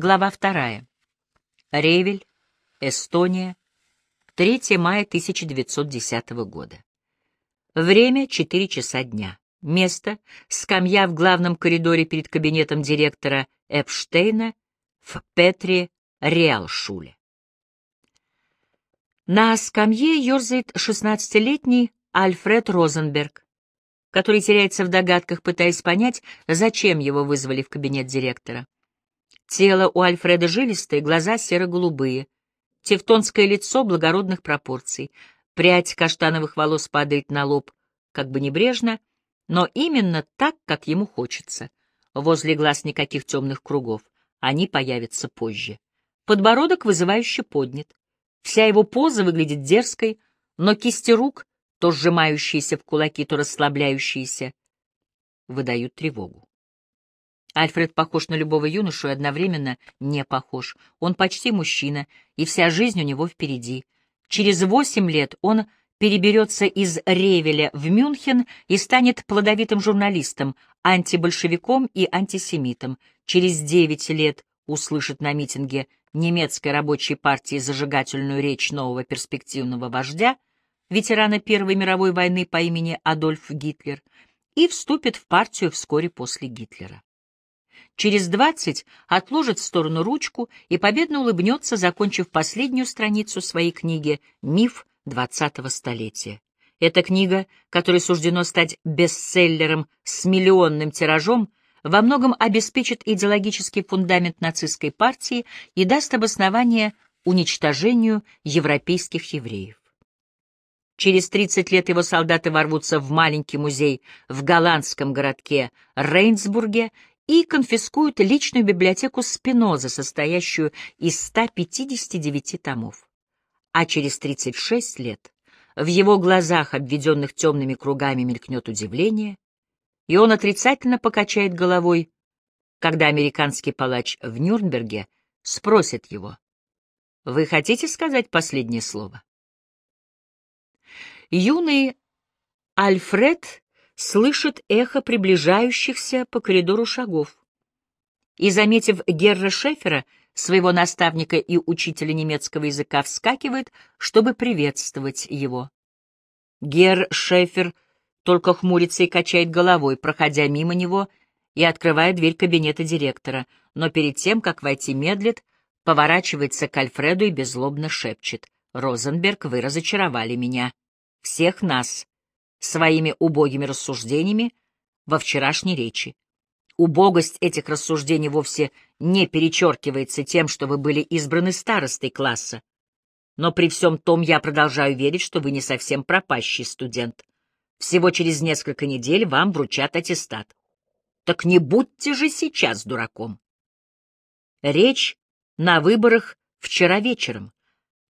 Глава вторая. Ревель, Эстония, 3 мая 1910 года. Время — 4 часа дня. Место — скамья в главном коридоре перед кабинетом директора Эпштейна в Петре Реалшуле. На скамье ерзает 16-летний Альфред Розенберг, который теряется в догадках, пытаясь понять, зачем его вызвали в кабинет директора. Тело у Альфреда жилистое, глаза серо-голубые, тевтонское лицо благородных пропорций, прядь каштановых волос падает на лоб, как бы небрежно, но именно так, как ему хочется. Возле глаз никаких темных кругов, они появятся позже. Подбородок вызывающе поднят. Вся его поза выглядит дерзкой, но кисти рук, то сжимающиеся в кулаки, то расслабляющиеся, выдают тревогу. Альфред похож на любого юношу и одновременно не похож. Он почти мужчина, и вся жизнь у него впереди. Через восемь лет он переберется из Ревеля в Мюнхен и станет плодовитым журналистом, антибольшевиком и антисемитом. Через девять лет услышит на митинге немецкой рабочей партии зажигательную речь нового перспективного вождя, ветерана Первой мировой войны по имени Адольф Гитлер, и вступит в партию вскоре после Гитлера. Через двадцать отложит в сторону ручку и победно улыбнется, закончив последнюю страницу своей книги «Миф двадцатого столетия». Эта книга, которой суждено стать бестселлером с миллионным тиражом, во многом обеспечит идеологический фундамент нацистской партии и даст обоснование уничтожению европейских евреев. Через 30 лет его солдаты ворвутся в маленький музей в голландском городке Рейнсбурге и конфискуют личную библиотеку Спиноза, состоящую из 159 томов. А через 36 лет в его глазах, обведенных темными кругами, мелькнет удивление, и он отрицательно покачает головой, когда американский палач в Нюрнберге спросит его, «Вы хотите сказать последнее слово?» Юный Альфред слышит эхо приближающихся по коридору шагов. И, заметив Герра Шефера, своего наставника и учителя немецкого языка, вскакивает, чтобы приветствовать его. Герр Шефер только хмурится и качает головой, проходя мимо него и открывая дверь кабинета директора, но перед тем, как войти медлит, поворачивается к Альфреду и беззлобно шепчет. «Розенберг, вы разочаровали меня. Всех нас своими убогими рассуждениями во вчерашней речи. Убогость этих рассуждений вовсе не перечеркивается тем, что вы были избраны старостой класса. Но при всем том я продолжаю верить, что вы не совсем пропащий студент. Всего через несколько недель вам вручат аттестат. Так не будьте же сейчас дураком. Речь на выборах вчера вечером.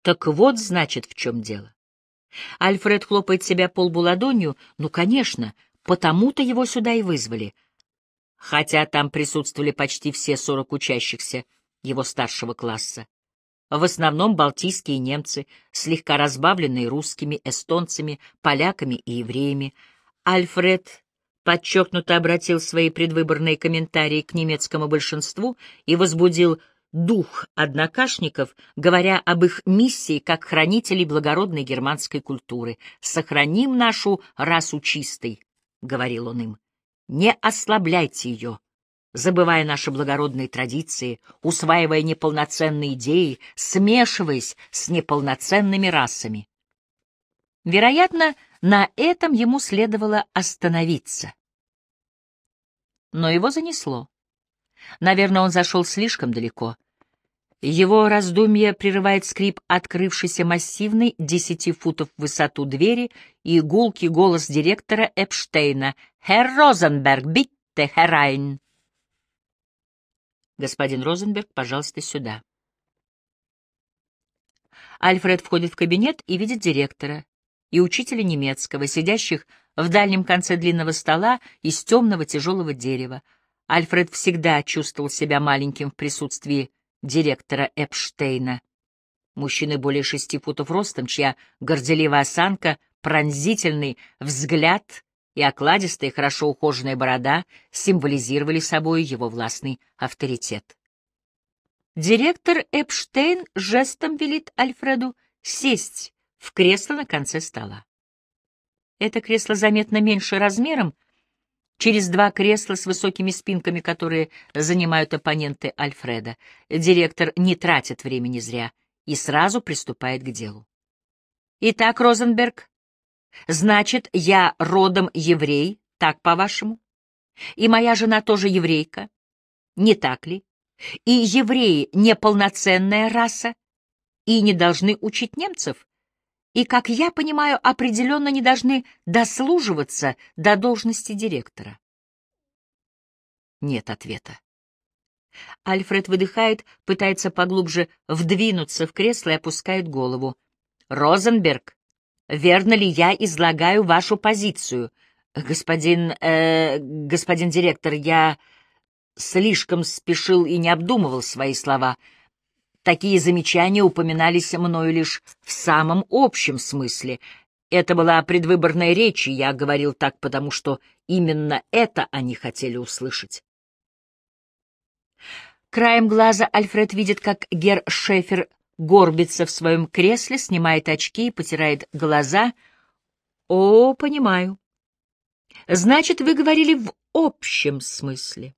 Так вот, значит, в чем дело. Альфред хлопает себя полбу ладонью. Ну, конечно, потому-то его сюда и вызвали. Хотя там присутствовали почти все сорок учащихся его старшего класса. В основном балтийские немцы, слегка разбавленные русскими, эстонцами, поляками и евреями. Альфред подчеркнуто обратил свои предвыборные комментарии к немецкому большинству и возбудил дух однокашников, говоря об их миссии как хранителей благородной германской культуры. «Сохраним нашу расу чистой», — говорил он им, — «не ослабляйте ее» забывая наши благородные традиции, усваивая неполноценные идеи, смешиваясь с неполноценными расами. Вероятно, на этом ему следовало остановиться. Но его занесло. Наверное, он зашел слишком далеко. Его раздумье прерывает скрип открывшейся массивной десяти футов в высоту двери и гулкий голос директора Эпштейна «Herr Розенберг, bitte herein!» «Господин Розенберг, пожалуйста, сюда». Альфред входит в кабинет и видит директора и учителя немецкого, сидящих в дальнем конце длинного стола из темного тяжелого дерева. Альфред всегда чувствовал себя маленьким в присутствии директора Эпштейна. Мужчины более шести футов ростом, чья горделивая осанка, пронзительный взгляд и окладистая, хорошо ухоженная борода символизировали собой его властный авторитет. Директор Эпштейн жестом велит Альфреду сесть в кресло на конце стола. Это кресло заметно меньше размером, через два кресла с высокими спинками, которые занимают оппоненты Альфреда. Директор не тратит времени зря и сразу приступает к делу. Итак, Розенберг, значит, я родом еврей, так по-вашему? И моя жена тоже еврейка, не так ли? И евреи — неполноценная раса и не должны учить немцев, и, как я понимаю, определенно не должны дослуживаться до должности директора. Нет ответа. Альфред выдыхает, пытается поглубже вдвинуться в кресло и опускает голову. «Розенберг, верно ли я излагаю вашу позицию? Господин... Э, господин директор, я слишком спешил и не обдумывал свои слова». Такие замечания упоминались мною лишь в самом общем смысле. Это была предвыборная речь, и я говорил так, потому что именно это они хотели услышать. Краем глаза Альфред видит, как Гер Шефер горбится в своем кресле, снимает очки и потирает глаза. «О, понимаю. Значит, вы говорили в общем смысле.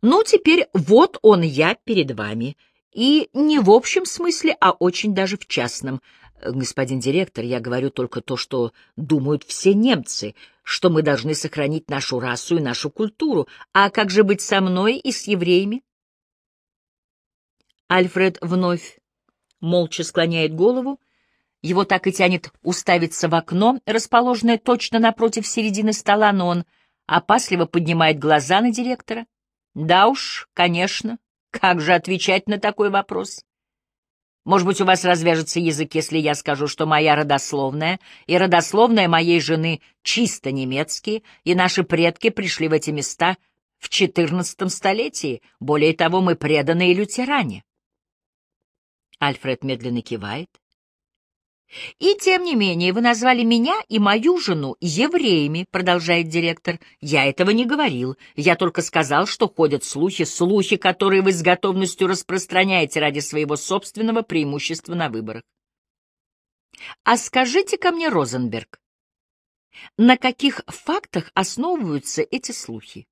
Ну, теперь вот он я перед вами. И не в общем смысле, а очень даже в частном. Господин директор, я говорю только то, что думают все немцы, что мы должны сохранить нашу расу и нашу культуру. А как же быть со мной и с евреями? Альфред вновь молча склоняет голову. Его так и тянет уставиться в окно, расположенное точно напротив середины стола, но он опасливо поднимает глаза на директора. Да уж, конечно, как же отвечать на такой вопрос? Может быть, у вас развяжется язык, если я скажу, что моя родословная и родословная моей жены чисто немецкие, и наши предки пришли в эти места в XIV столетии. Более того, мы преданные лютеране. Альфред медленно кивает. «И тем не менее вы назвали меня и мою жену евреями», — продолжает директор. «Я этого не говорил. Я только сказал, что ходят слухи, слухи, которые вы с готовностью распространяете ради своего собственного преимущества на выборах». «А скажите ко мне, Розенберг, на каких фактах основываются эти слухи?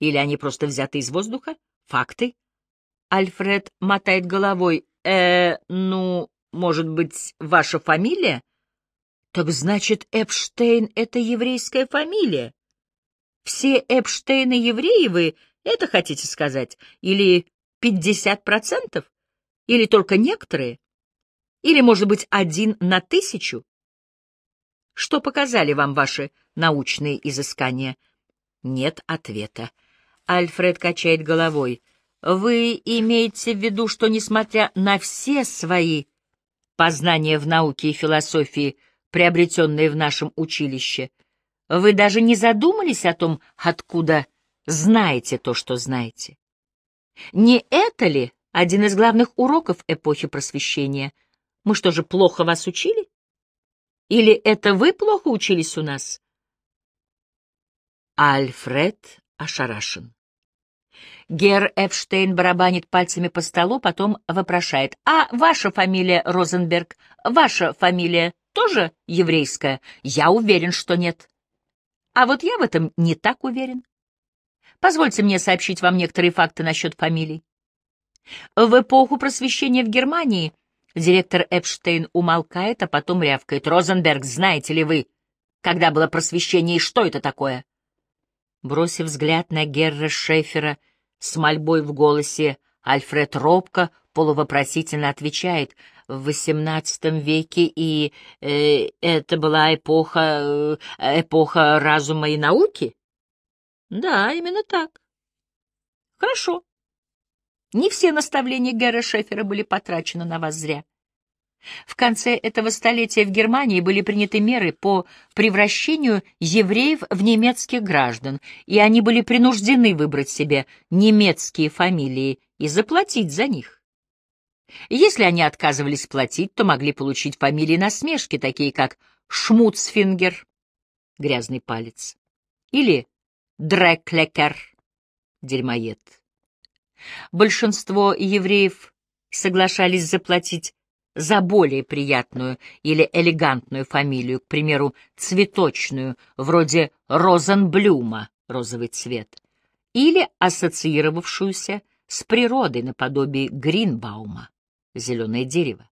Или они просто взяты из воздуха? Факты?» Альфред мотает головой. «Э, ну...» Может быть, ваша фамилия? Так значит, Эпштейн — это еврейская фамилия. Все Эпштейны евреи вы, это хотите сказать? Или пятьдесят процентов? Или только некоторые? Или, может быть, один на тысячу? Что показали вам ваши научные изыскания? Нет ответа. Альфред качает головой. Вы имеете в виду, что, несмотря на все свои познания в науке и философии, приобретенные в нашем училище, вы даже не задумались о том, откуда знаете то, что знаете? Не это ли один из главных уроков эпохи просвещения? Мы что же, плохо вас учили? Или это вы плохо учились у нас? Альфред ошарашен. Гер Эпштейн барабанит пальцами по столу, потом вопрошает. «А ваша фамилия Розенберг? Ваша фамилия тоже еврейская? Я уверен, что нет». А вот я в этом не так уверен. Позвольте мне сообщить вам некоторые факты насчет фамилий. В эпоху просвещения в Германии директор Эпштейн умолкает, а потом рявкает. «Розенберг, знаете ли вы, когда было просвещение и что это такое?» Бросив взгляд на Герра Шефера, с мольбой в голосе, Альфред робко, полувопросительно отвечает. В XVIII веке и э, это была эпоха, э, эпоха разума и науки? Да, именно так. Хорошо. Не все наставления Герра Шефера были потрачены на вас зря. В конце этого столетия в Германии были приняты меры по превращению евреев в немецких граждан, и они были принуждены выбрать себе немецкие фамилии и заплатить за них. Если они отказывались платить, то могли получить фамилии насмешки, такие как Шмуцфингер — грязный палец, или Дреклekер — дерьмоед. Большинство евреев соглашались заплатить за более приятную или элегантную фамилию, к примеру, цветочную, вроде Розенблюма, розовый цвет, или ассоциировавшуюся с природой наподобие Гринбаума, зеленое дерево.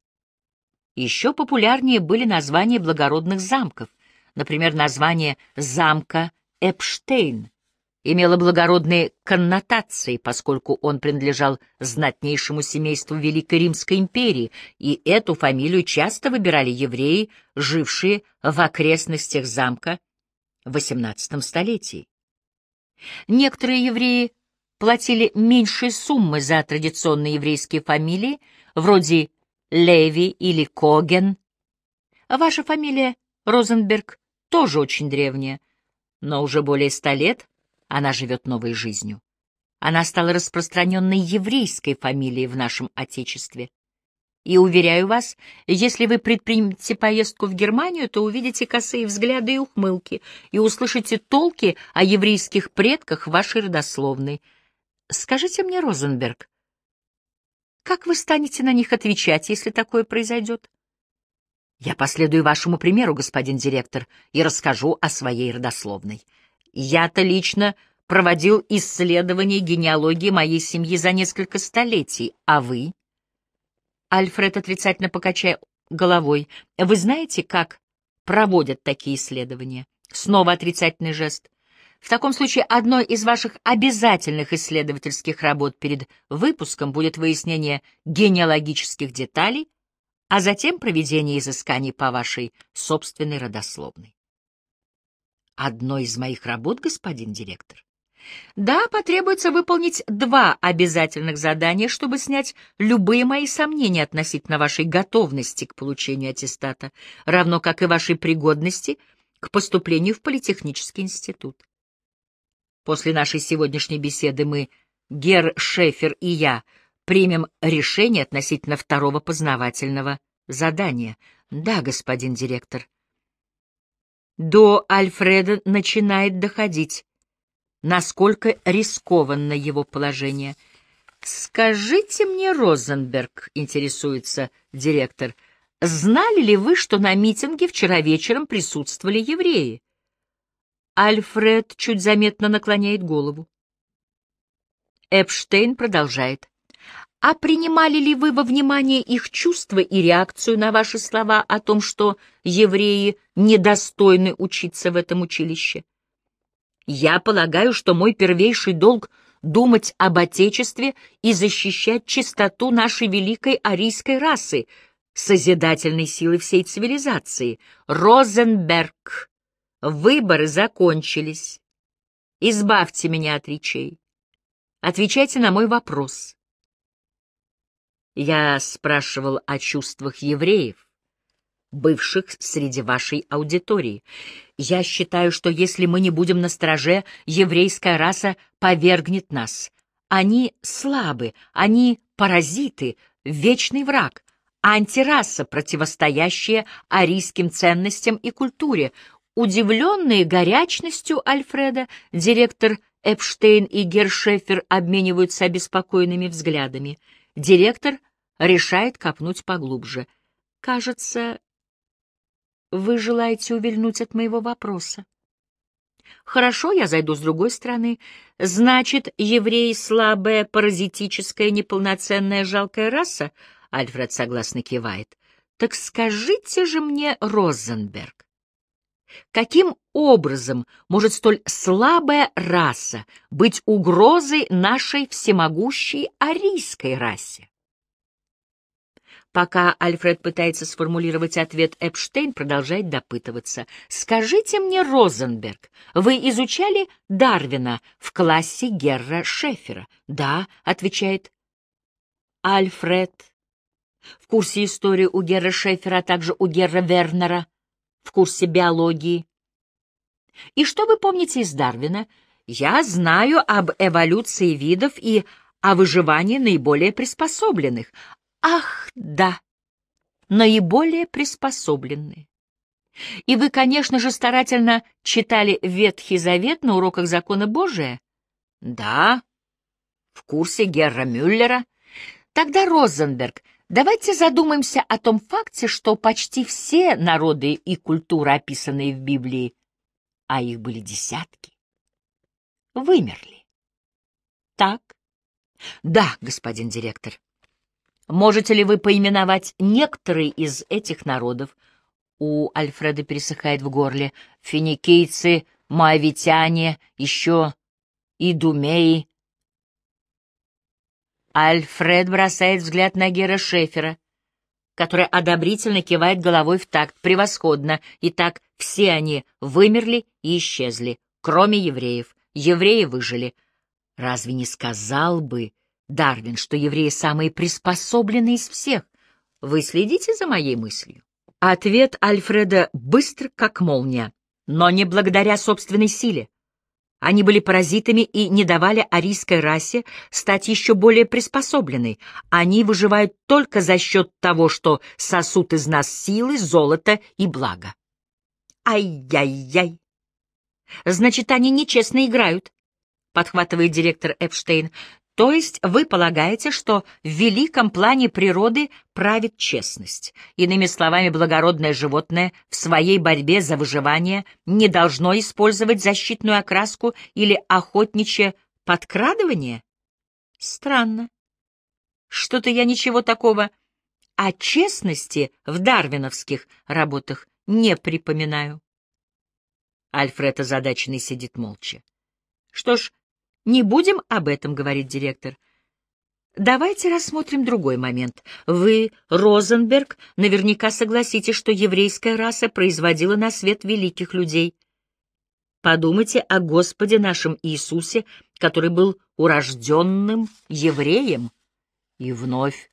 Еще популярнее были названия благородных замков, например, название замка Эпштейн, имело благородные коннотации, поскольку он принадлежал знатнейшему семейству Великой Римской империи, и эту фамилию часто выбирали евреи, жившие в окрестностях замка в XVIII столетии. Некоторые евреи платили меньшие суммы за традиционные еврейские фамилии, вроде Леви или Коген. Ваша фамилия Розенберг тоже очень древняя, но уже более ста лет она живет новой жизнью. Она стала распространенной еврейской фамилией в нашем Отечестве. И, уверяю вас, если вы предпримете поездку в Германию, то увидите косые взгляды и ухмылки, и услышите толки о еврейских предках вашей родословной. Скажите мне, Розенберг, как вы станете на них отвечать, если такое произойдет? Я последую вашему примеру, господин директор, и расскажу о своей родословной. Я-то лично проводил исследование генеалогии моей семьи за несколько столетий, а вы? Альфред отрицательно покачая головой. Вы знаете, как проводят такие исследования? Снова отрицательный жест. В таком случае одной из ваших обязательных исследовательских работ перед выпуском будет выяснение генеалогических деталей, а затем проведение изысканий по вашей собственной родословной одной из моих работ, господин директор? Да, потребуется выполнить два обязательных задания, чтобы снять любые мои сомнения относительно вашей готовности к получению аттестата, равно как и вашей пригодности к поступлению в Политехнический институт. После нашей сегодняшней беседы мы, Гер Шефер и я, примем решение относительно второго познавательного задания. Да, господин директор. До Альфреда начинает доходить, насколько рискованно его положение. «Скажите мне, Розенберг», — интересуется директор, — «знали ли вы, что на митинге вчера вечером присутствовали евреи?» Альфред чуть заметно наклоняет голову. Эпштейн продолжает. А принимали ли вы во внимание их чувства и реакцию на ваши слова о том, что евреи недостойны учиться в этом училище? Я полагаю, что мой первейший долг — думать об Отечестве и защищать чистоту нашей великой арийской расы, созидательной силы всей цивилизации. Розенберг, выборы закончились. Избавьте меня от речей. Отвечайте на мой вопрос. Я спрашивал о чувствах евреев, бывших среди вашей аудитории. Я считаю, что если мы не будем на страже, еврейская раса повергнет нас. Они слабы, они паразиты, вечный враг, антираса, противостоящая арийским ценностям и культуре. Удивленные горячностью Альфреда, директор Эпштейн и Гершефер обмениваются обеспокоенными взглядами — Директор решает копнуть поглубже. «Кажется, вы желаете увильнуть от моего вопроса». «Хорошо, я зайду с другой стороны. Значит, евреи — слабая, паразитическая, неполноценная, жалкая раса?» Альфред согласно кивает. «Так скажите же мне, Розенберг, каким образом может столь слабая раса быть угрозой нашей всемогущей арийской расе? Пока Альфред пытается сформулировать ответ, Эпштейн продолжает допытываться. «Скажите мне, Розенберг, вы изучали Дарвина в классе Герра Шефера?» «Да», — отвечает Альфред. «В курсе истории у Герра Шефера, а также у Герра Вернера, в курсе биологии, и что вы помните из Дарвина? Я знаю об эволюции видов и о выживании наиболее приспособленных. Ах, да, наиболее приспособленные. И вы, конечно же, старательно читали Ветхий Завет на уроках закона Божия? Да, в курсе Герра Мюллера. Тогда, Розенберг, давайте задумаемся о том факте, что почти все народы и культуры, описанные в Библии, а их были десятки, вымерли. Так? Да, господин директор. Можете ли вы поименовать некоторые из этих народов? У Альфреда пересыхает в горле. Финикийцы, моавитяне, еще и думеи. Альфред бросает взгляд на Гера Шефера, который одобрительно кивает головой в такт. Превосходно. Итак, все они вымерли и исчезли, кроме евреев. Евреи выжили. Разве не сказал бы Дарвин, что евреи самые приспособленные из всех? Вы следите за моей мыслью? Ответ Альфреда быстр, как молния, но не благодаря собственной силе. Они были паразитами и не давали арийской расе стать еще более приспособленной. Они выживают только за счет того, что сосут из нас силы, золото и благо. Ай-яй-яй! Значит, они нечестно играют, — подхватывает директор Эпштейн. То есть вы полагаете, что в великом плане природы правит честность. Иными словами, благородное животное в своей борьбе за выживание не должно использовать защитную окраску или охотничье подкрадывание? Странно. Что-то я ничего такого о честности в дарвиновских работах не припоминаю. Альфред озадаченный сидит молча. Что ж, не будем об этом, говорит директор. Давайте рассмотрим другой момент. Вы, Розенберг, наверняка согласитесь, что еврейская раса производила на свет великих людей. Подумайте о Господе нашем Иисусе, который был урожденным евреем. И вновь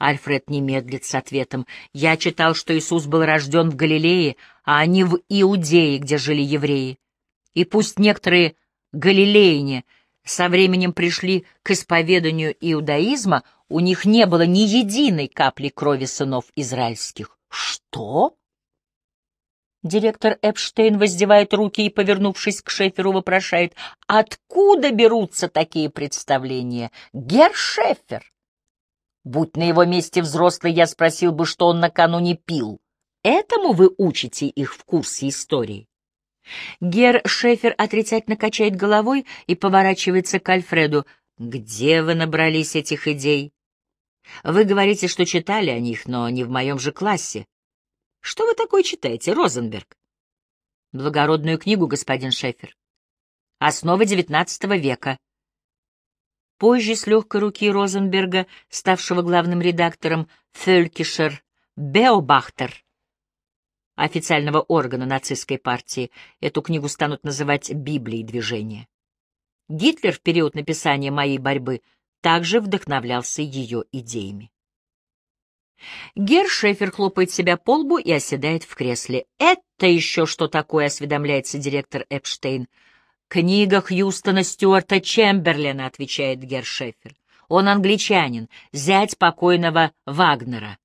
Альфред не медлит с ответом. Я читал, что Иисус был рожден в Галилее, а не в Иудее, где жили евреи. И пусть некоторые галилеяне со временем пришли к исповеданию иудаизма, у них не было ни единой капли крови сынов израильских. Что? Директор Эпштейн воздевает руки и, повернувшись к Шеферу, вопрошает, откуда берутся такие представления? Гер Шефер! Будь на его месте взрослый, я спросил бы, что он накануне пил. Этому вы учите их в курсе истории? Гер Шефер отрицательно качает головой и поворачивается к Альфреду. «Где вы набрались этих идей? Вы говорите, что читали о них, но не в моем же классе. Что вы такое читаете, Розенберг?» «Благородную книгу, господин Шефер. Основы XIX века». Позже с легкой руки Розенберга, ставшего главным редактором Фелькишер Беобахтер, официального органа нацистской партии, эту книгу станут называть Библией движения. Гитлер в период написания «Моей борьбы» также вдохновлялся ее идеями. Гер Шефер хлопает себя по лбу и оседает в кресле. «Это еще что такое?» — осведомляется директор Эпштейн. «Книга Хьюстона Стюарта Чемберлена», — отвечает Гер Шефер. «Он англичанин, зять покойного Вагнера.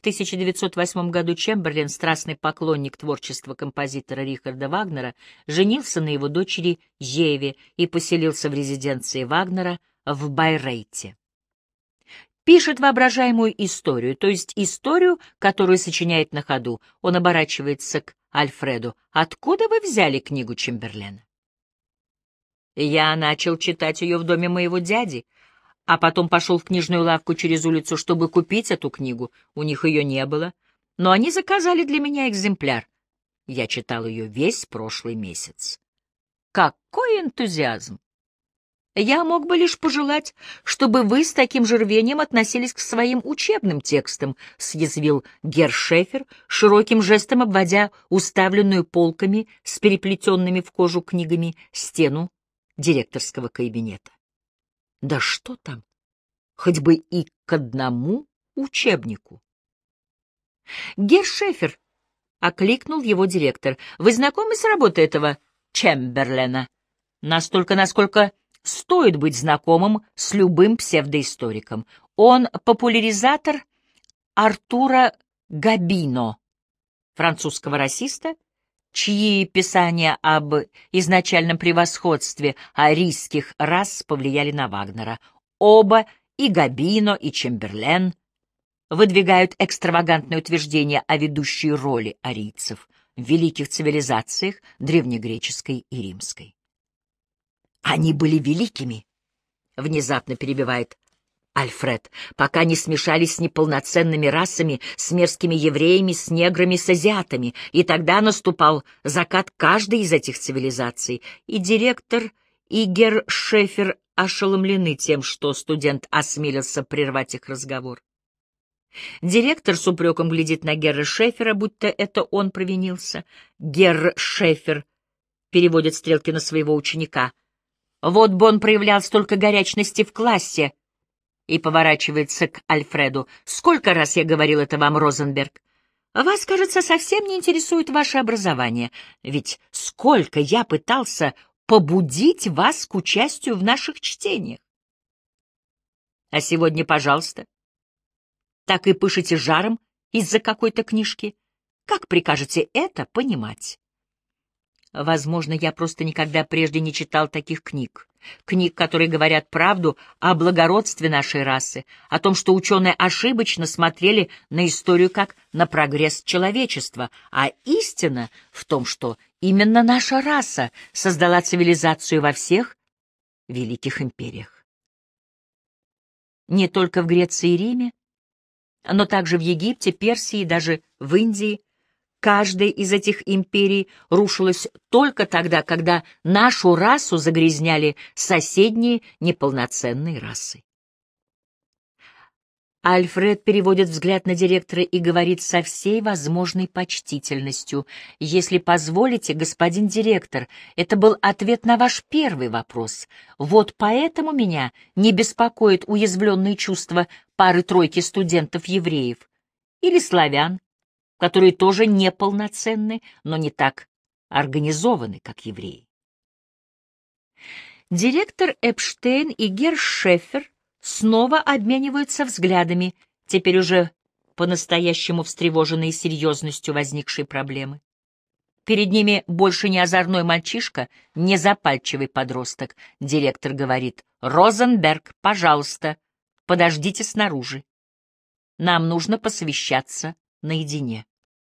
В 1908 году Чемберлен, страстный поклонник творчества композитора Рихарда Вагнера, женился на его дочери Еве и поселился в резиденции Вагнера в Байрейте. Пишет воображаемую историю, то есть историю, которую сочиняет на ходу. Он оборачивается к Альфреду. «Откуда вы взяли книгу Чемберлена?» «Я начал читать ее в доме моего дяди», а потом пошел в книжную лавку через улицу, чтобы купить эту книгу. У них ее не было, но они заказали для меня экземпляр. Я читал ее весь прошлый месяц. Какой энтузиазм! Я мог бы лишь пожелать, чтобы вы с таким же рвением относились к своим учебным текстам, — съязвил Гершефер, широким жестом обводя уставленную полками с переплетенными в кожу книгами стену директорского кабинета. Да что там? Хоть бы и к одному учебнику. Гершефер окликнул его директор. Вы знакомы с работой этого Чемберлена? Настолько, насколько стоит быть знакомым с любым псевдоисториком. Он популяризатор Артура Габино, французского расиста, чьи писания об изначальном превосходстве арийских рас повлияли на Вагнера. Оба, и Габино, и Чемберлен, выдвигают экстравагантное утверждение о ведущей роли арийцев в великих цивилизациях древнегреческой и римской. Они были великими, внезапно перебивает Альфред, пока не смешались с неполноценными расами, с мерзкими евреями, с неграми, с азиатами, и тогда наступал закат каждой из этих цивилизаций, и директор Игер Шефер ошеломлены тем, что студент осмелился прервать их разговор. Директор с упреком глядит на Герра Шефера, будто это он провинился. Герр Шефер переводит стрелки на своего ученика. Вот бы он проявлял столько горячности в классе. И поворачивается к Альфреду. Сколько раз я говорил это вам, Розенберг? Вас, кажется, совсем не интересует ваше образование. Ведь сколько я пытался побудить вас к участию в наших чтениях. А сегодня, пожалуйста, так и пышете жаром из-за какой-то книжки. Как прикажете это понимать? Возможно, я просто никогда прежде не читал таких книг. Книг, которые говорят правду о благородстве нашей расы, о том, что ученые ошибочно смотрели на историю как на прогресс человечества, а истина в том, что именно наша раса создала цивилизацию во всех великих империях. Не только в Греции и Риме, но также в Египте, Персии, даже в Индии. Каждая из этих империй рушилась только тогда, когда нашу расу загрязняли соседние неполноценные расы. Альфред переводит взгляд на директора и говорит со всей возможной почтительностью. «Если позволите, господин директор, это был ответ на ваш первый вопрос. Вот поэтому меня не беспокоит уязвленные чувства пары-тройки студентов-евреев или славян, которые тоже неполноценны, но не так организованы, как евреи». Директор Эпштейн и Гершефер снова обмениваются взглядами, теперь уже по-настоящему встревоженные серьезностью возникшей проблемы. Перед ними больше не озорной мальчишка, не запальчивый подросток. Директор говорит, «Розенберг, пожалуйста, подождите снаружи. Нам нужно посовещаться наедине».